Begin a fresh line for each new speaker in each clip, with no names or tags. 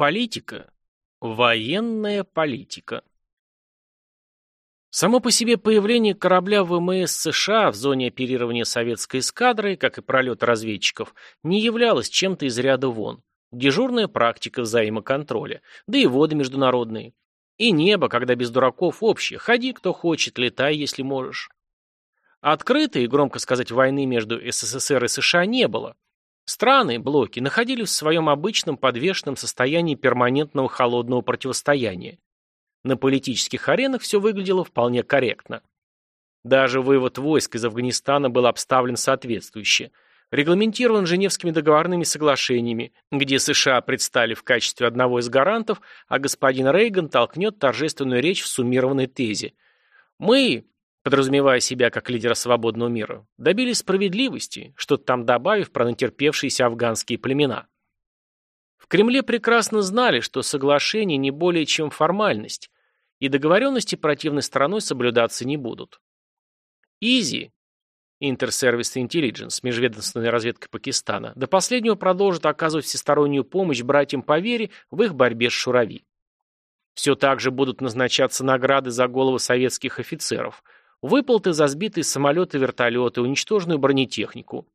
Политика. Военная политика. Само по себе появление корабля ВМС США в зоне оперирования советской эскадры, как и пролет разведчиков, не являлось чем-то из ряда вон. Дежурная практика взаимоконтроля, да и воды международные. И небо, когда без дураков общее. Ходи, кто хочет, летай, если можешь. Открытой, громко сказать, войны между СССР и США не было. Страны, блоки, находились в своем обычном подвешенном состоянии перманентного холодного противостояния. На политических аренах все выглядело вполне корректно. Даже вывод войск из Афганистана был обставлен соответствующе. Регламентирован Женевскими договорными соглашениями, где США предстали в качестве одного из гарантов, а господин Рейган толкнет торжественную речь в суммированной тезе. «Мы, подразумевая себя как лидера свободного мира, добились справедливости, что-то там добавив про натерпевшиеся афганские племена. В Кремле прекрасно знали, что соглашение не более чем формальность, и договоренности противной стороной соблюдаться не будут. Изи, Интерсервис Intelligence, межведомственная разведка Пакистана, до последнего продолжит оказывать всестороннюю помощь братьям по вере в их борьбе с Шурави. Все так же будут назначаться награды за головы советских офицеров – Выплаты за сбитые самолеты и вертолеты, уничтоженную бронетехнику.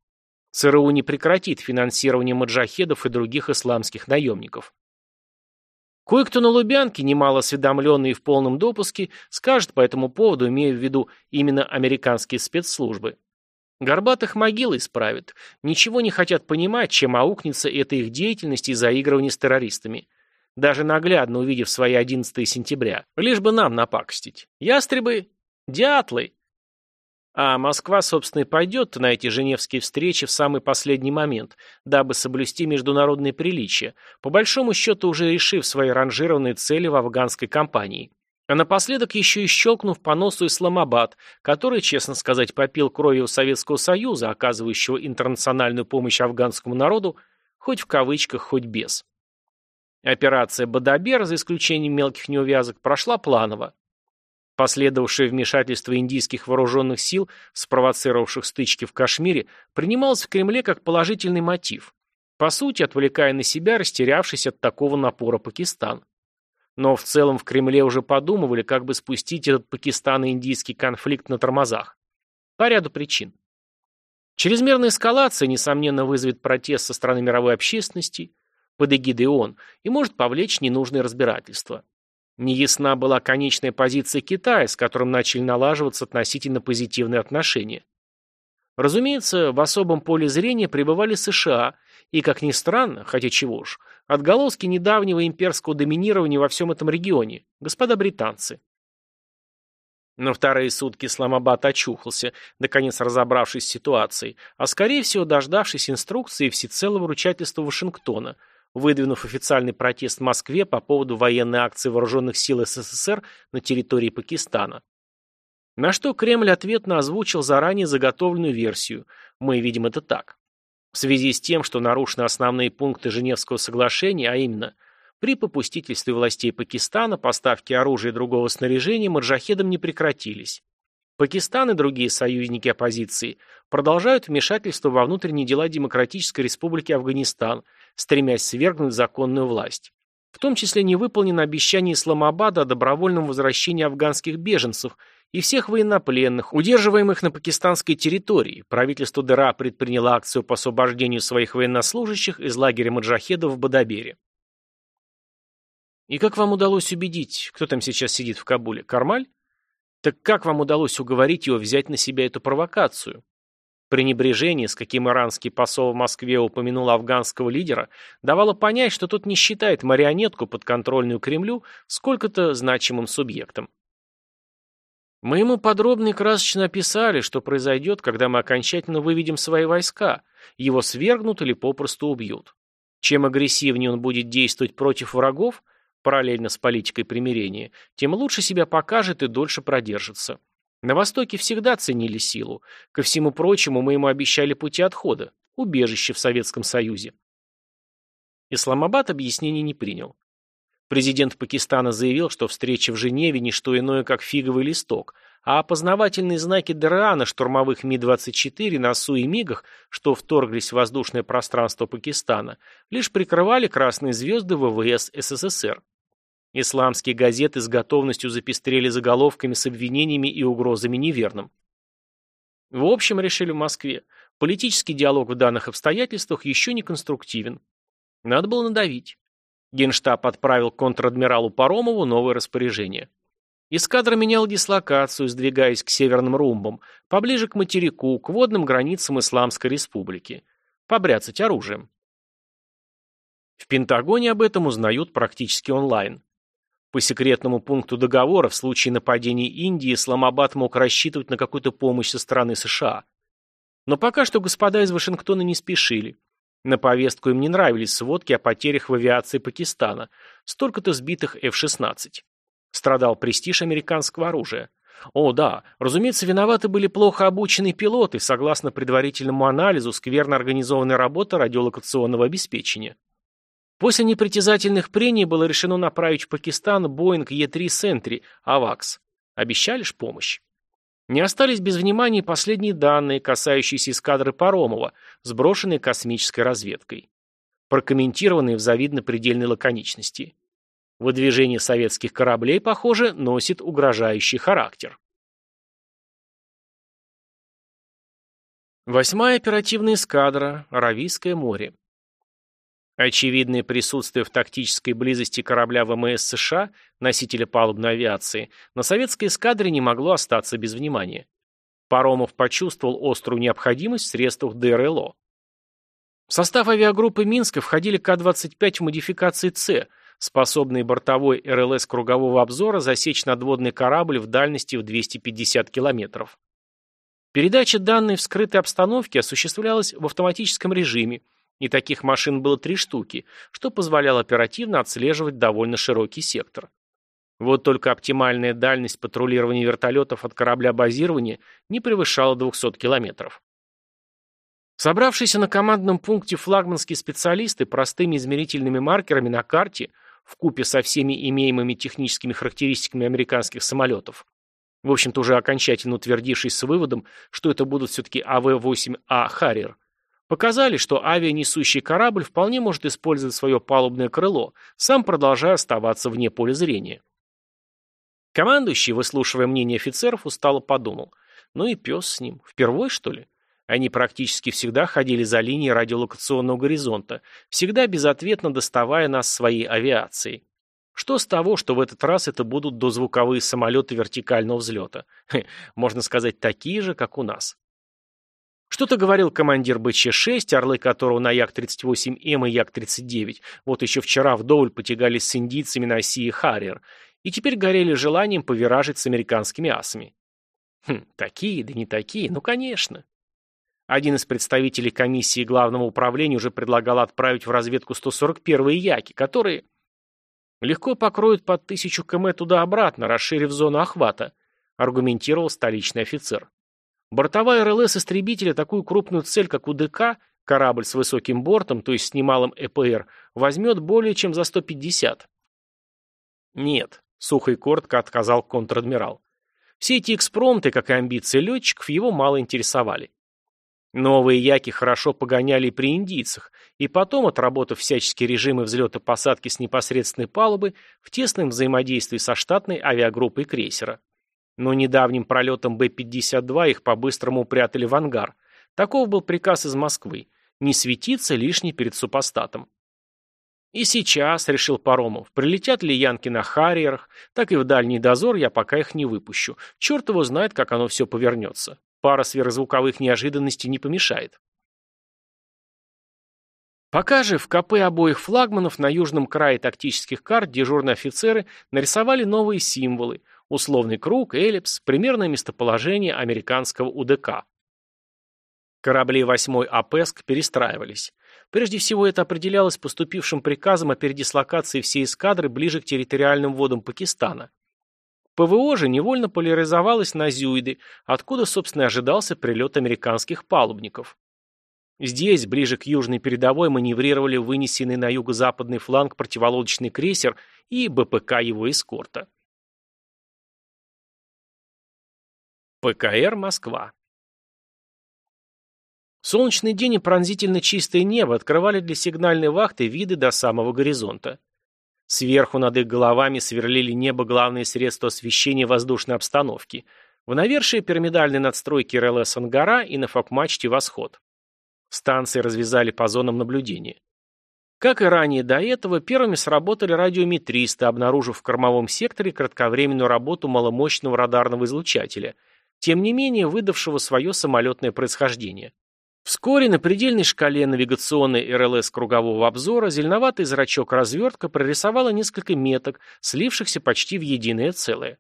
ЦРУ не прекратит финансирование маджахедов и других исламских наемников. Кое-кто на Лубянке, немало осведомленный и в полном допуске, скажет по этому поводу, имея в виду именно американские спецслужбы. Горбатых могилы исправят. Ничего не хотят понимать, чем аукнется эта их деятельность и заигрывание с террористами. Даже наглядно увидев свои 11 сентября. Лишь бы нам напакостить. Ястребы Дятлы! А Москва, собственно, и пойдет на эти женевские встречи в самый последний момент, дабы соблюсти международные приличия, по большому счету уже решив свои ранжированные цели в афганской кампании. А напоследок еще и щелкнув по носу Исламабад, который, честно сказать, попил кровью Советского Союза, оказывающего интернациональную помощь афганскому народу, хоть в кавычках, хоть без. Операция «Бадабер», за исключением мелких неувязок, прошла планово. Последовавшее вмешательство индийских вооруженных сил, спровоцировавших стычки в Кашмире, принималось в Кремле как положительный мотив, по сути отвлекая на себя растерявшись от такого напора Пакистан. Но в целом в Кремле уже подумывали, как бы спустить этот пакистано-индийский конфликт на тормозах. По ряду причин. Чрезмерная эскалация, несомненно, вызовет протест со стороны мировой общественности под эгидой ООН и может повлечь ненужные разбирательства. Неясна была конечная позиция Китая, с которым начали налаживаться относительно позитивные отношения. Разумеется, в особом поле зрения пребывали США, и, как ни странно, хотя чего уж, отголоски недавнего имперского доминирования во всем этом регионе, господа британцы. На вторые сутки Исламабад очухался, наконец разобравшись с ситуацией, а скорее всего дождавшись инструкции всецелого вручательства Вашингтона – выдвинув официальный протест в Москве по поводу военной акции вооруженных сил СССР на территории Пакистана. На что Кремль ответно озвучил заранее заготовленную версию. Мы видим это так. В связи с тем, что нарушены основные пункты Женевского соглашения, а именно при попустительстве властей Пакистана поставки оружия и другого снаряжения маджахедам не прекратились. Пакистан и другие союзники оппозиции продолжают вмешательство во внутренние дела Демократической Республики Афганистан, стремясь свергнуть законную власть. В том числе не выполнено обещание Исламабада о добровольном возвращении афганских беженцев и всех военнопленных, удерживаемых на пакистанской территории. Правительство ДРА предприняло акцию по освобождению своих военнослужащих из лагеря маджахедов в Бадабере. И как вам удалось убедить, кто там сейчас сидит в Кабуле? Кармаль? Так как вам удалось уговорить его взять на себя эту провокацию? Пренебрежение, с каким иранский посол в Москве упомянул афганского лидера, давало понять, что тот не считает марионетку, подконтрольную Кремлю, сколько-то значимым субъектом. Мы ему подробно и красочно описали, что произойдет, когда мы окончательно выведем свои войска, его свергнут или попросту убьют. Чем агрессивнее он будет действовать против врагов – параллельно с политикой примирения, тем лучше себя покажет и дольше продержится. На Востоке всегда ценили силу. Ко всему прочему, мы ему обещали пути отхода, убежище в Советском Союзе. Исламабад объяснений не принял. Президент Пакистана заявил, что встреча в Женеве не что иное, как фиговый листок, а опознавательные знаки ДРА на штурмовых Ми-24, НАСУ и МИГах, что вторглись в воздушное пространство Пакистана, лишь прикрывали красные звезды ВВС СССР. Исламские газеты с готовностью запестрели заголовками с обвинениями и угрозами неверным. В общем, решили в Москве, политический диалог в данных обстоятельствах еще не конструктивен. Надо было надавить. Генштаб отправил контр-адмиралу Паромову новое распоряжение. Эскадра меняла дислокацию, сдвигаясь к северным румбам, поближе к материку, к водным границам Исламской Республики. Побряцать оружием. В Пентагоне об этом узнают практически онлайн. По секретному пункту договора в случае нападения Индии Исламабад мог рассчитывать на какую-то помощь со стороны США. Но пока что господа из Вашингтона не спешили. На повестку им не нравились сводки о потерях в авиации Пакистана. Столько-то сбитых F-16. Страдал престиж американского оружия. О, да, разумеется, виноваты были плохо обученные пилоты, согласно предварительному анализу, скверно организованной работы радиолокационного обеспечения. После непритязательных прений было решено направить в Пакистан Боинг Е-3 Сентри, АВАКС. Обещали ж помощь. Не остались без внимания последние данные, касающиеся эскадры Паромова, сброшенные космической разведкой. Прокомментированные в завидно-предельной лаконичности. Выдвижение советских кораблей, похоже, носит угрожающий характер. Восьмая оперативная эскадра, Аравийское море. Очевидное присутствие в тактической близости корабля ВМС США, носителя палубной авиации, на советской эскадре не могло остаться без внимания. Паромов почувствовал острую необходимость в средствах ДРЛО. В состав авиагруппы Минска входили К-25 в модификации «С», способные бортовой РЛС кругового обзора засечь надводный корабль в дальности в 250 километров. Передача данной в скрытой обстановке осуществлялась в автоматическом режиме, и таких машин было три штуки, что позволяло оперативно отслеживать довольно широкий сектор. Вот только оптимальная дальность патрулирования вертолетов от корабля базирования не превышала 200 километров. Собравшиеся на командном пункте флагманские специалисты простыми измерительными маркерами на карте, в купе со всеми имеемыми техническими характеристиками американских самолетов, в общем-то уже окончательно утвердившись с выводом, что это будут все-таки АВ-8А «Харриер», Показали, что авианесущий корабль вполне может использовать свое палубное крыло, сам продолжая оставаться вне поля зрения. Командующий, выслушивая мнение офицеров, устало подумал. Ну и пес с ним. Впервой, что ли? Они практически всегда ходили за линией радиолокационного горизонта, всегда безответно доставая нас своей авиацией. Что с того, что в этот раз это будут дозвуковые самолеты вертикального взлета? Хе, можно сказать, такие же, как у нас. Что-то говорил командир БЧ-6, орлы которого на Як-38М и Як-39 вот еще вчера вдоволь потягались с индийцами на оси Харриер, и теперь горели желанием повиражить с американскими асами. Хм, такие, да не такие, ну конечно. Один из представителей комиссии Главного управления уже предлагал отправить в разведку 141-е Яки, которые легко покроют под тысячу км туда-обратно, расширив зону охвата, аргументировал столичный офицер. Бортовая РЛС истребителя такую крупную цель, как УДК, корабль с высоким бортом, то есть с немалым ЭПР, возьмет более чем за 150. Нет, сухо и коротко отказал контр-адмирал. Все эти экспромты, как и амбиции летчиков, его мало интересовали. Новые яки хорошо погоняли при индийцах, и потом, отработав всяческие режимы взлета-посадки с непосредственной палубы, в тесном взаимодействии со штатной авиагруппой крейсера. Но недавним пролетом Б-52 их по-быстрому упрятали в ангар. Таков был приказ из Москвы. Не светиться лишний перед супостатом. И сейчас, решил Паромов, прилетят ли янки на Харриерах, так и в дальний дозор я пока их не выпущу. Черт его знает, как оно все повернется. Пара сверхзвуковых неожиданностей не помешает. Пока же в КП обоих флагманов на южном крае тактических карт дежурные офицеры нарисовали новые символы – условный круг, эллипс, примерное местоположение американского УДК. Корабли 8-й АПЭСК перестраивались. Прежде всего это определялось поступившим приказом о передислокации всей эскадры ближе к территориальным водам Пакистана. ПВО же невольно поляризовалось на Зюиды, откуда, собственно, ожидался прилет американских палубников. Здесь, ближе к южной передовой, маневрировали вынесенный на юго-западный фланг противолодочный крейсер и БПК его эскорта. ПКР «Москва». Солнечный день и пронзительно чистое небо открывали для сигнальной вахты виды до самого горизонта. Сверху над их головами сверлили небо главные средства освещения воздушной обстановки. В навершие пирамидальной надстройки РЛС «Ангара» и на фокмачте «Восход». Станции развязали по зонам наблюдения. Как и ранее до этого, первыми сработали радиометристы, обнаружив в кормовом секторе кратковременную работу маломощного радарного излучателя, тем не менее выдавшего свое самолетное происхождение. Вскоре на предельной шкале навигационной РЛС кругового обзора зеленоватый зрачок-развертка прорисовала несколько меток, слившихся почти в единое целое.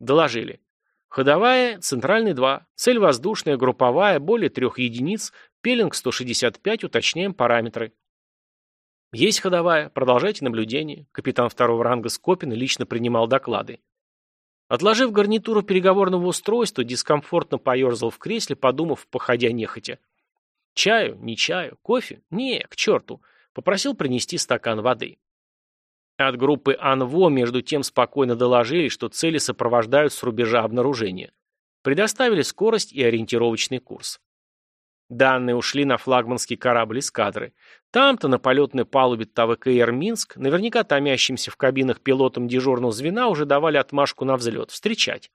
Доложили. Ходовая, центральный 2, цель воздушная, групповая, более трех единиц, пеленг 165, уточняем параметры. Есть ходовая, продолжайте наблюдение. Капитан второго ранга Скопин лично принимал доклады. Отложив гарнитуру переговорного устройства, дискомфортно поерзал в кресле, подумав, походя нехотя. Чаю? Не чаю? Кофе? Не, к черту. Попросил принести стакан воды. От группы АНВО между тем спокойно доложили, что цели сопровождают с рубежа обнаружения. Предоставили скорость и ориентировочный курс. Данные ушли на флагманский корабль эскадры. Там-то на полетной палубе ТВКР «Минск», наверняка томящимся в кабинах пилотам дежурного звена, уже давали отмашку на взлет. Встречать.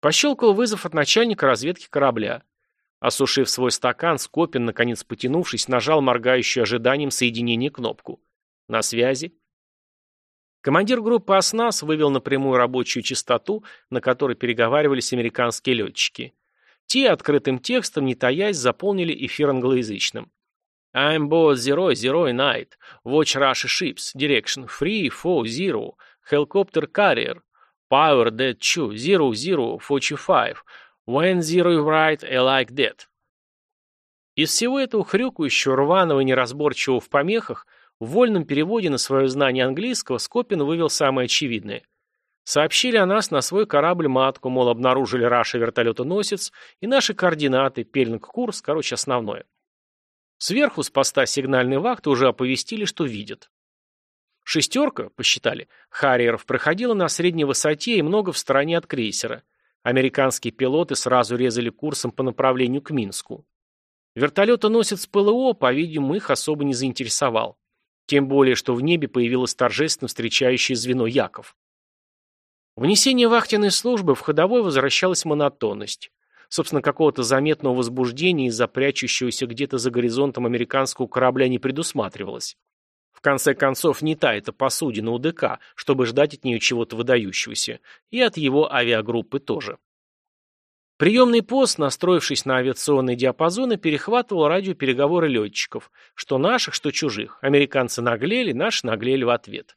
Пощелкал вызов от начальника разведки корабля. Осушив свой стакан, Скопин, наконец потянувшись, нажал моргающую ожиданием соединения кнопку. «На связи». Командир группы «Оснас» вывел напрямую рабочую частоту, на которой переговаривались американские летчики. Те открытым текстом, не таясь, заполнили эфир англоязычным. I'm board zero, zero night. Watch Russia ships. Direction three, four, zero. Helicopter carrier. Power dead two, zero, zero, forty five. When zero right, I like that. Из всего этого хрюкающего, рваного и неразборчивого в помехах, в вольном переводе на свое знание английского Скопин вывел самое очевидное. Сообщили о нас на свой корабль-матку, мол, обнаружили Раша вертолетоносец и наши координаты, пеленг-курс, короче, основное. Сверху с поста сигнальной вахты уже оповестили, что видят. Шестерка, посчитали, Харриеров проходила на средней высоте и много в стороне от крейсера – Американские пилоты сразу резали курсом по направлению к Минску. Вертолетоносец ПЛО, по-видимому, их особо не заинтересовал. Тем более, что в небе появилось торжественно встречающее звено Яков. Внесение вахтенной службы в ходовой возвращалась монотонность. Собственно, какого-то заметного возбуждения из-за прячущегося где-то за горизонтом американского корабля не предусматривалось конце концов, не та это посудина у ДК, чтобы ждать от нее чего-то выдающегося. И от его авиагруппы тоже. Приемный пост, настроившись на авиационные диапазоны, перехватывал радиопереговоры летчиков, что наших, что чужих. Американцы наглели, наши наглели в ответ.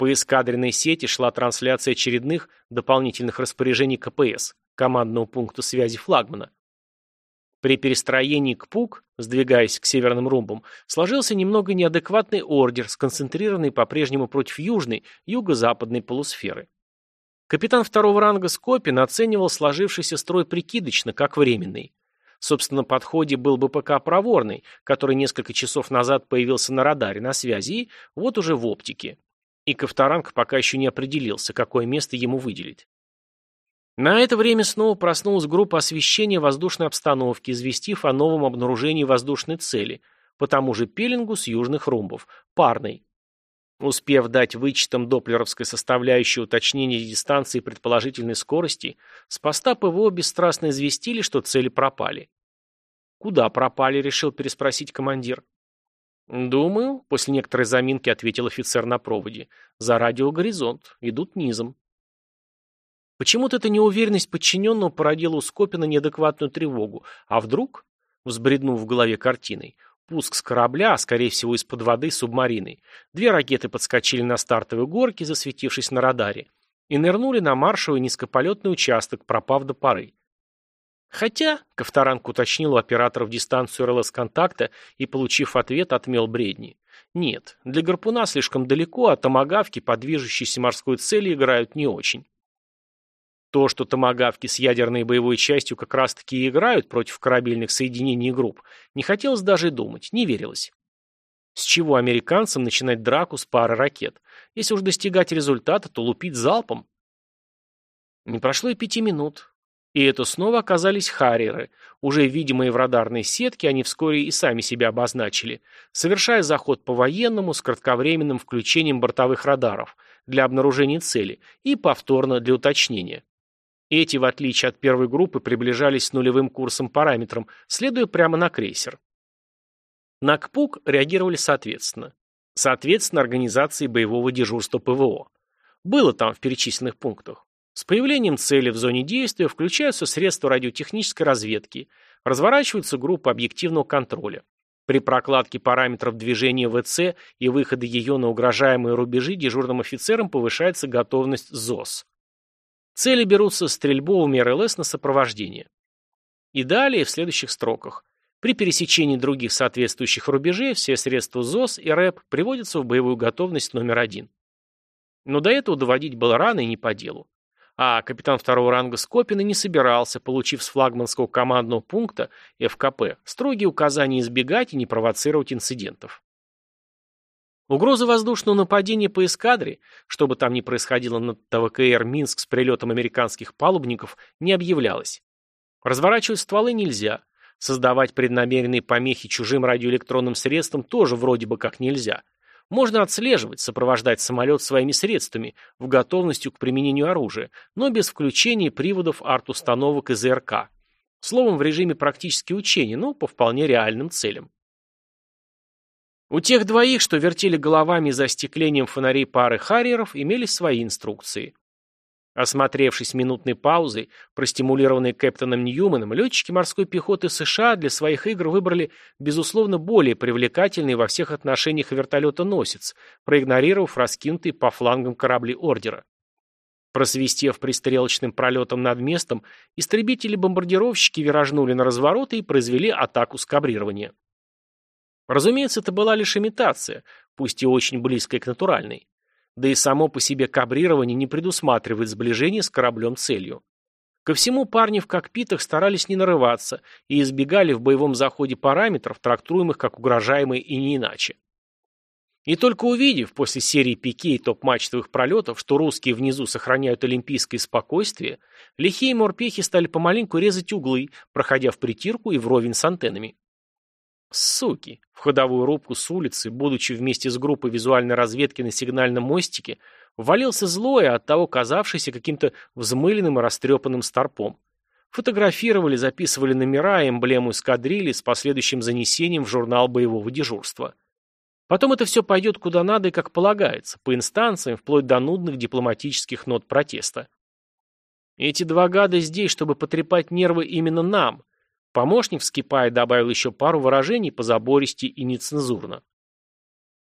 По эскадренной сети шла трансляция очередных дополнительных распоряжений КПС, командного пункта связи флагмана. При перестроении к ПУК, сдвигаясь к северным румбам, сложился немного неадекватный ордер, сконцентрированный по-прежнему против южной, юго-западной полусферы. Капитан второго ранга Скопин оценивал сложившийся строй прикидочно, как временный. Собственно, подходе был бы ПК «Проворный», который несколько часов назад появился на радаре на связи и вот уже в оптике. И Ковторанг пока еще не определился, какое место ему выделить. На это время снова проснулась группа освещения воздушной обстановки, известив о новом обнаружении воздушной цели, по тому же пеленгу с южных румбов, парной. Успев дать вычетам доплеровской составляющей уточнение дистанции и предположительной скорости, с поста ПВО бесстрастно известили, что цели пропали. «Куда пропали?» — решил переспросить командир. «Думаю», — после некоторой заминки ответил офицер на проводе. «За радиогоризонт. Идут низом». Почему-то эта неуверенность подчиненного породила у Скопина неадекватную тревогу. А вдруг, взбреднув в голове картиной, пуск с корабля, а скорее всего из-под воды субмариной, две ракеты подскочили на стартовой горке, засветившись на радаре, и нырнули на маршевый низкополетный участок, пропав до поры. Хотя, Ковторанг уточнил у операторов дистанцию РЛС-контакта и, получив ответ, отмел бредни. Нет, для гарпуна слишком далеко, а томагавки по движущейся морской цели играют не очень. То, что томагавки с ядерной боевой частью как раз-таки и играют против корабельных соединений и групп, не хотелось даже думать, не верилось. С чего американцам начинать драку с пары ракет? Если уж достигать результата, то лупить залпом. Не прошло и пяти минут. И это снова оказались харьеры. Уже видимые в радарной сетке, они вскоре и сами себя обозначили, совершая заход по военному с кратковременным включением бортовых радаров для обнаружения цели и повторно для уточнения. Эти, в отличие от первой группы, приближались с нулевым курсом параметром, следуя прямо на крейсер. На КПУК реагировали соответственно. Соответственно организации боевого дежурства ПВО. Было там в перечисленных пунктах. С появлением цели в зоне действия включаются средства радиотехнической разведки, разворачиваются группы объективного контроля. При прокладке параметров движения ВЦ и выхода ее на угрожаемые рубежи дежурным офицерам повышается готовность ЗОС. Цели берутся стрельбовыми РЛС на сопровождение. И далее в следующих строках. При пересечении других соответствующих рубежей все средства ЗОС и РЭП приводятся в боевую готовность номер один. Но до этого доводить было рано и не по делу. А капитан второго ранга Скопина не собирался, получив с флагманского командного пункта ФКП строгие указания избегать и не провоцировать инцидентов. Угроза воздушного нападения по эскадре, что бы там ни происходило над ТВКР Минск с прилетом американских палубников, не объявлялась. Разворачивать стволы нельзя. Создавать преднамеренные помехи чужим радиоэлектронным средствам тоже вроде бы как нельзя. Можно отслеживать, сопровождать самолет своими средствами, в готовностью к применению оружия, но без включения приводов арт-установок из РК. Словом, в режиме практически учения, но по вполне реальным целям. У тех двоих, что вертели головами за остеклением фонарей пары харьеров, имелись свои инструкции. Осмотревшись минутной паузой, простимулированные Кэптоном Ньюманом, летчики морской пехоты США для своих игр выбрали, безусловно, более привлекательный во всех отношениях вертолета-носец, проигнорировав раскинутые по флангам корабли ордера. Просвистев пристрелочным пролетом над местом, истребители-бомбардировщики виражнули на развороты и произвели атаку с кабрирования. Разумеется, это была лишь имитация, пусть и очень близкая к натуральной да и само по себе кабрирование не предусматривает сближение с кораблем целью. Ко всему парни в кокпитах старались не нарываться и избегали в боевом заходе параметров, трактуемых как угрожаемые и не иначе. И только увидев после серии пике и топ-мачтовых пролетов, что русские внизу сохраняют олимпийское спокойствие, лихие морпехи стали помаленьку резать углы, проходя в притирку и вровень с антеннами. Суки! В ходовую рубку с улицы, будучи вместе с группой визуальной разведки на сигнальном мостике, ввалился злой, а оттого казавшийся каким-то взмыленным и растрепанным старпом. Фотографировали, записывали номера и эмблему эскадрильи с последующим занесением в журнал боевого дежурства. Потом это все пойдет куда надо и как полагается, по инстанциям, вплоть до нудных дипломатических нот протеста. Эти два гада здесь, чтобы потрепать нервы именно нам, Помощник, вскипая, добавил еще пару выражений по забористи и нецензурно.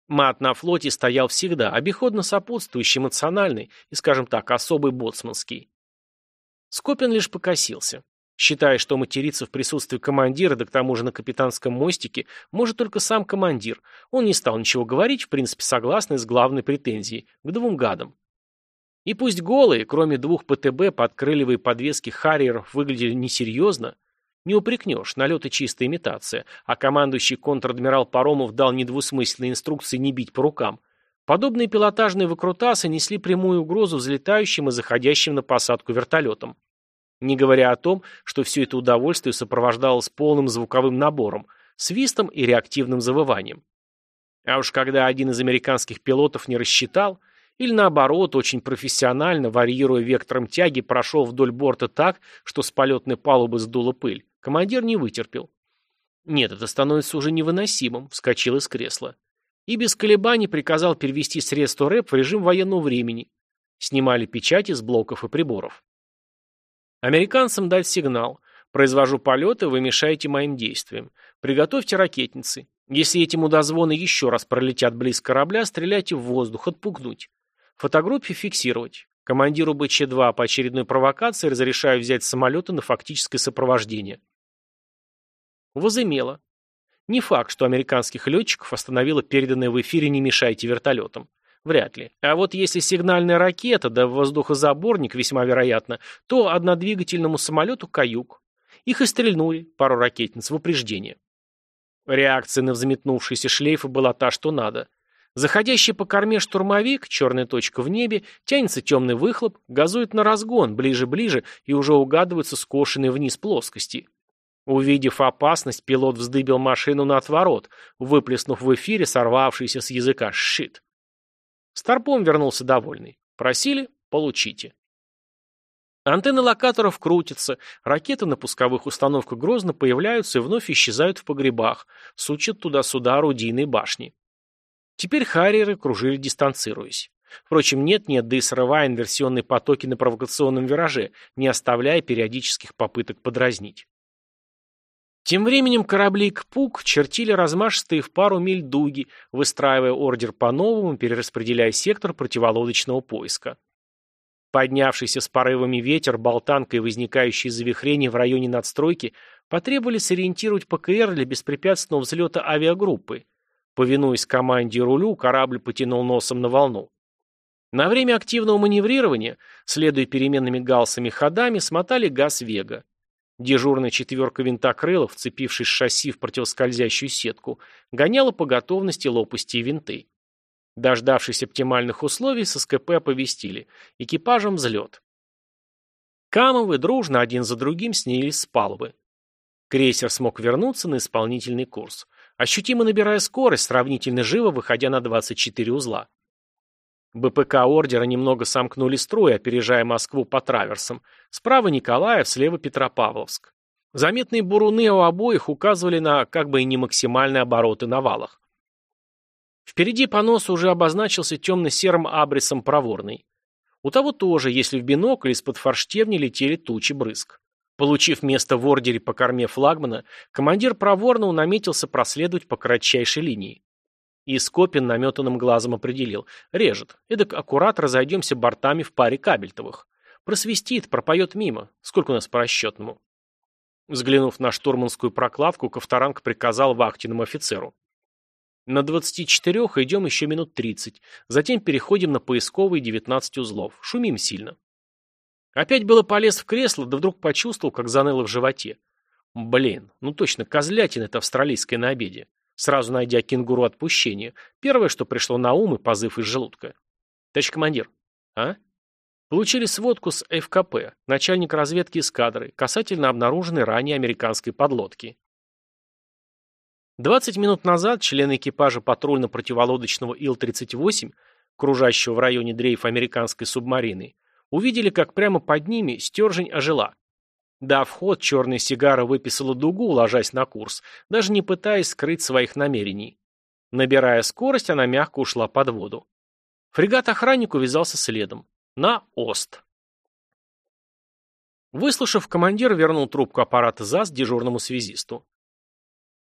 Мат на флоте стоял всегда, обиходно сопутствующий, эмоциональный и, скажем так, особый боцманский. Скопин лишь покосился. Считая, что материться в присутствии командира, да к тому же на капитанском мостике, может только сам командир, он не стал ничего говорить, в принципе согласный с главной претензией, к двум гадам. И пусть голые, кроме двух ПТБ, подкрылевые подвески Харриеров выглядели несерьезно, не упрекнешь, налеты чистая имитация, а командующий контр-адмирал Паромов дал недвусмысленные инструкции не бить по рукам. Подобные пилотажные выкрутасы несли прямую угрозу взлетающим и заходящим на посадку вертолетам. Не говоря о том, что все это удовольствие сопровождалось полным звуковым набором, свистом и реактивным завыванием. А уж когда один из американских пилотов не рассчитал, или наоборот, очень профессионально, варьируя вектором тяги, прошел вдоль борта так, что с полетной палубы сдуло пыль, Командир не вытерпел. Нет, это становится уже невыносимым, вскочил из кресла. И без колебаний приказал перевести средства РЭП в режим военного времени. Снимали печати с блоков и приборов. Американцам дать сигнал. Произвожу полеты, вы мешаете моим действиям. Приготовьте ракетницы. Если эти мудозвоны еще раз пролетят близ корабля, стреляйте в воздух, отпугнуть. Фотографии фиксировать. Командиру БЧ-2 по очередной провокации разрешаю взять самолеты на фактическое сопровождение. Возымело. Не факт, что американских летчиков остановило переданное в эфире «Не мешайте вертолетам». Вряд ли. А вот если сигнальная ракета, да воздухозаборник весьма вероятно, то однодвигательному самолету каюк. Их и стрельнули, пару ракетниц, в упреждение. Реакция на взметнувшиеся шлейфы была та, что надо. Заходящий по корме штурмовик, черная точка в небе, тянется темный выхлоп, газует на разгон, ближе-ближе, и уже угадываются скошенные вниз плоскости. Увидев опасность, пилот вздыбил машину на отворот, выплеснув в эфире сорвавшийся с языка «щит». Старпом вернулся довольный. Просили – получите. Антенны локаторов крутятся, ракеты на пусковых установках грозно появляются и вновь исчезают в погребах, сучат туда-сюда орудийные башни. Теперь харьеры кружили дистанцируясь. Впрочем, нет-нет, да и срывая инверсионные потоки на провокационном вираже, не оставляя периодических попыток подразнить. Тем временем корабли КПУК чертили размашистые в пару миль дуги, выстраивая ордер по-новому, перераспределяя сектор противолодочного поиска. Поднявшийся с порывами ветер, болтанка и возникающие завихрения в районе надстройки потребовали сориентировать ПКР для беспрепятственного взлета авиагруппы, Повинуясь команде рулю, корабль потянул носом на волну. На время активного маневрирования, следуя переменными галсами ходами, смотали газ Вега. Дежурная четверка винтокрылов, вцепившись шасси в противоскользящую сетку, гоняла по готовности лопасти и винты. Дождавшись оптимальных условий, с СКП оповестили. Экипажем взлет. Камовы дружно один за другим снялись с палубы. Крейсер смог вернуться на исполнительный курс ощутимо набирая скорость, сравнительно живо выходя на 24 узла. БПК ордера немного сомкнули строй, опережая Москву по траверсам. Справа Николаев, слева Петропавловск. Заметные буруны у обоих указывали на как бы и не максимальные обороты на валах. Впереди по носу уже обозначился темно-серым абрисом проворный. У того тоже, если в бинокль из-под форштевни летели тучи брызг. Получив место в ордере по корме флагмана, командир проворно наметился проследовать по кратчайшей линии. И Скопин наметанным глазом определил. Режет. Эдак аккурат разойдемся бортами в паре кабельтовых. Просвистит, пропоет мимо. Сколько у нас по расчетному? Взглянув на штурманскую прокладку, Ковторанг приказал вахтенному офицеру. На 24 идем еще минут 30. Затем переходим на поисковые 19 узлов. Шумим сильно. Опять было полез в кресло, да вдруг почувствовал, как заныло в животе. Блин, ну точно, козлятина это австралийская на обеде. Сразу найдя кенгуру отпущения. Первое, что пришло на ум, и позыв из желудка. Товарищ командир. А? Получили сводку с ФКП, начальник разведки эскадры, касательно обнаруженной ранее американской подлодки. 20 минут назад члены экипажа патрульно-противолодочного Ил-38, кружащего в районе дрейфа американской субмарины, увидели, как прямо под ними стержень ожила. Дав ход, черная сигара выписала дугу, ложась на курс, даже не пытаясь скрыть своих намерений. Набирая скорость, она мягко ушла под воду. Фрегат-охранник увязался следом. На Ост. Выслушав, командир вернул трубку аппарата ЗАС дежурному связисту.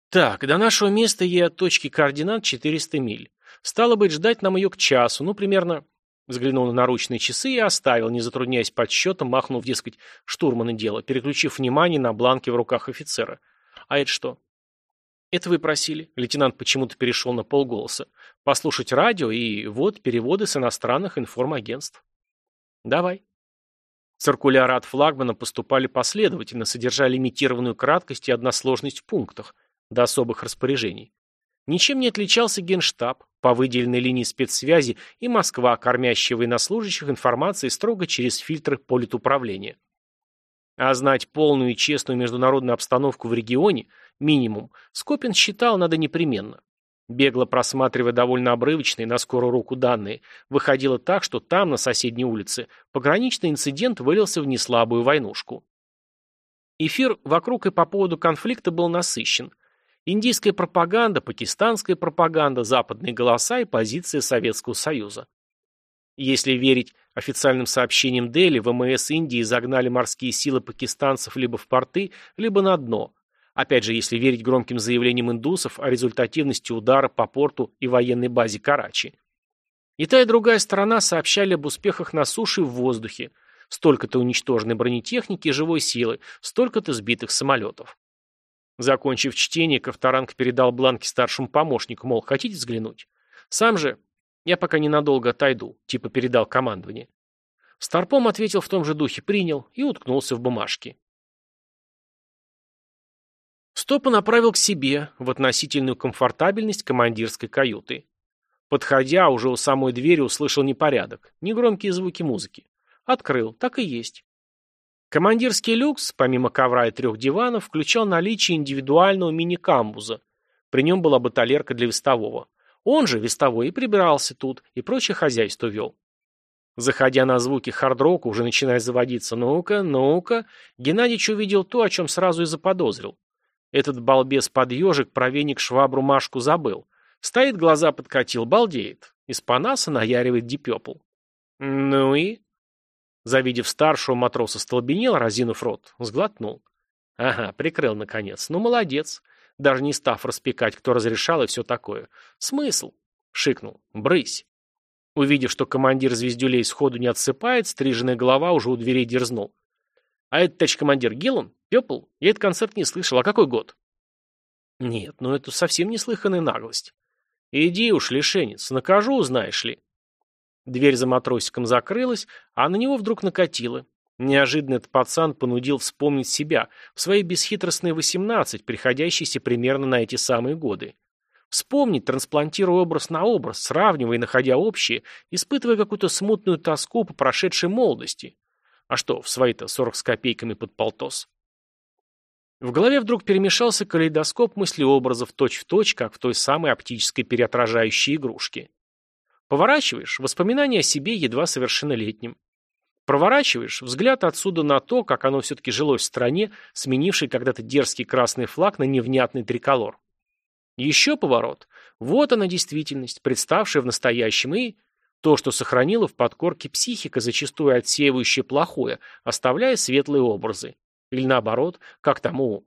Так, до нашего места ей от точки координат 400 миль. Стало быть, ждать нам ее к часу, ну, примерно Взглянул на наручные часы и оставил, не затрудняясь подсчетом, махнув, дескать, штурманы дело, переключив внимание на бланки в руках офицера. А это что? Это вы просили. Лейтенант почему-то перешел на полголоса. Послушать радио и вот переводы с иностранных информагентств. Давай. Циркуляры от флагмана поступали последовательно, содержа лимитированную краткость и односложность в пунктах, до особых распоряжений. Ничем не отличался генштаб, по выделенной линии спецсвязи и Москва, кормящая военнослужащих информацией строго через фильтры политуправления. А знать полную и честную международную обстановку в регионе, минимум, Скопин считал надо непременно. Бегло просматривая довольно обрывочные на скорую руку данные, выходило так, что там, на соседней улице, пограничный инцидент вылился в неслабую войнушку. Эфир вокруг и по поводу конфликта был насыщен – Индийская пропаганда, пакистанская пропаганда, западные голоса и позиция Советского Союза. Если верить официальным сообщениям Дели, ВМС Индии загнали морские силы пакистанцев либо в порты, либо на дно. Опять же, если верить громким заявлениям индусов о результативности удара по порту и военной базе Карачи. И та, и другая сторона сообщали об успехах на суше и в воздухе. Столько-то уничтоженной бронетехники и живой силы, столько-то сбитых самолетов. Закончив чтение, Ковторанг передал бланки старшему помощнику, мол, хотите взглянуть? Сам же, я пока ненадолго отойду, типа передал командование. Старпом ответил в том же духе, принял и уткнулся в бумажки. Стопа направил к себе, в относительную комфортабельность командирской каюты. Подходя, уже у самой двери услышал непорядок, негромкие звуки музыки. Открыл, так и есть. Командирский люкс, помимо ковра и трех диванов, включал наличие индивидуального мини-камбуза. При нем была баталерка для вестового. Он же, вестовой, и прибирался тут, и прочее хозяйство вел. Заходя на звуки хард-рока, уже начиная заводиться «ну-ка, ну-ка», Геннадьевич увидел то, о чем сразу и заподозрил. Этот балбес-подъежик про веник-швабру-машку забыл. Стоит, глаза подкатил, балдеет. Из панаса наяривает дипепл. «Ну и?» Завидев старшего, матрос остолбенел, разинув рот, сглотнул. Ага, прикрыл наконец. Ну, молодец. Даже не став распекать, кто разрешал и все такое. Смысл? Шикнул. Брысь. Увидев, что командир звездюлей сходу не отсыпает, стриженная голова уже у дверей дерзнул. А это, товарищ командир, Гиллан? Пепл? Я этот концерт не слышал. А какой год? Нет, ну это совсем неслыханная наглость. Иди уж, лишенец, накажу, знаешь ли. Дверь за матросиком закрылась, а на него вдруг накатило. Неожиданно этот пацан понудил вспомнить себя в свои бесхитростные восемнадцать, приходящиеся примерно на эти самые годы. Вспомнить, трансплантируя образ на образ, сравнивая и находя общие, испытывая какую-то смутную тоску по прошедшей молодости. А что, в свои-то сорок с копейками под полтос? В голове вдруг перемешался калейдоскоп мыслеобразов точь-в-точь, как в той самой оптической переотражающей игрушке. Поворачиваешь – воспоминания о себе едва совершеннолетним. Проворачиваешь взгляд отсюда на то, как оно все-таки жилось в стране, сменившей когда-то дерзкий красный флаг на невнятный триколор. Еще поворот. Вот она действительность, представшая в настоящем, и то, что сохранила в подкорке психика, зачастую отсеивающая плохое, оставляя светлые образы. Или наоборот, как тому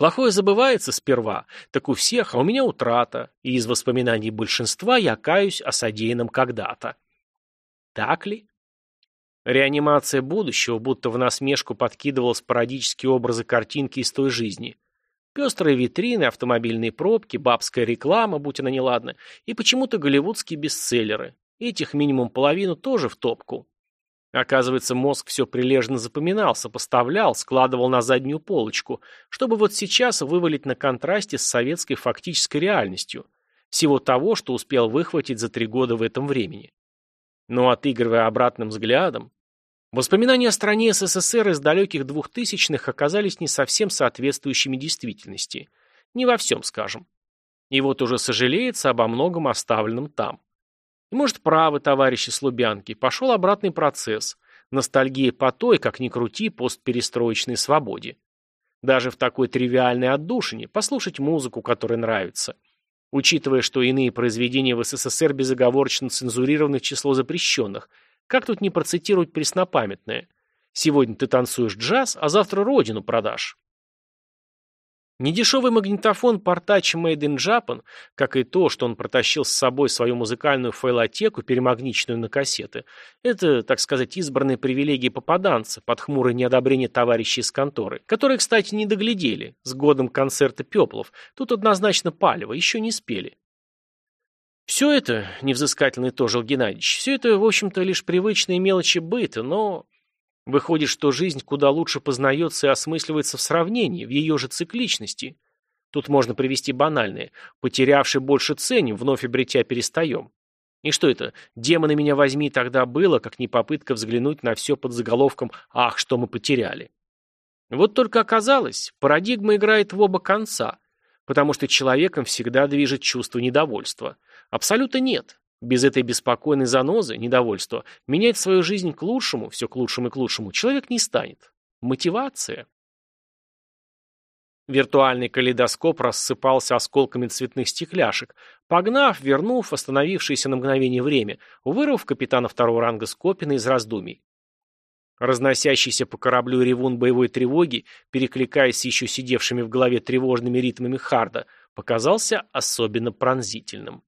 Плохое забывается сперва, так у всех, а у меня утрата, и из воспоминаний большинства я каюсь о содеянном когда-то. Так ли? Реанимация будущего, будто в насмешку подкидывал спорадические образы картинки из той жизни. Пестрые витрины, автомобильные пробки, бабская реклама, будь она неладна, и почему-то голливудские бестселлеры. Этих минимум половину тоже в топку. Оказывается, мозг все прилежно запоминал, сопоставлял, складывал на заднюю полочку, чтобы вот сейчас вывалить на контрасте с советской фактической реальностью, всего того, что успел выхватить за три года в этом времени. Но отыгрывая обратным взглядом, воспоминания о стране СССР из далеких двухтысячных оказались не совсем соответствующими действительности. Не во всем, скажем. И вот уже сожалеется обо многом оставленном там. И, может, правы товарищи Слубянки, пошел обратный процесс. Ностальгия по той, как ни крути, постперестроечной свободе. Даже в такой тривиальной отдушине послушать музыку, которая нравится. Учитывая, что иные произведения в СССР безоговорочно цензурированы в число запрещенных, как тут не процитировать преснопамятное? Сегодня ты танцуешь джаз, а завтра родину продашь. Недешевый магнитофон портач Made in Japan, как и то, что он протащил с собой свою музыкальную файлотеку, перемагниченную на кассеты, это, так сказать, избранные привилегии попаданца под хмурое неодобрение товарищей из конторы, которые, кстати, не доглядели, с годом концерта Пеплов, тут однозначно палево, еще не спели. Все это, невзыскательный тоже Геннадьевич, все это, в общем-то, лишь привычные мелочи быта, но Выходит, что жизнь куда лучше познается и осмысливается в сравнении, в ее же цикличности. Тут можно привести банальное. Потерявший больше ценим, вновь обретя перестаем. И что это? Демоны меня возьми тогда было, как не попытка взглянуть на все под заголовком «Ах, что мы потеряли». Вот только оказалось, парадигма играет в оба конца, потому что человеком всегда движет чувство недовольства. Абсолютно нет. Без этой беспокойной занозы, недовольства, менять свою жизнь к лучшему, все к лучшему и к лучшему, человек не станет. Мотивация. Виртуальный калейдоскоп рассыпался осколками цветных стекляшек, погнав, вернув остановившееся на мгновение время, вырвав капитана второго ранга Скопина из раздумий. Разносящийся по кораблю ревун боевой тревоги, перекликаясь с еще сидевшими в голове тревожными ритмами Харда, показался особенно пронзительным.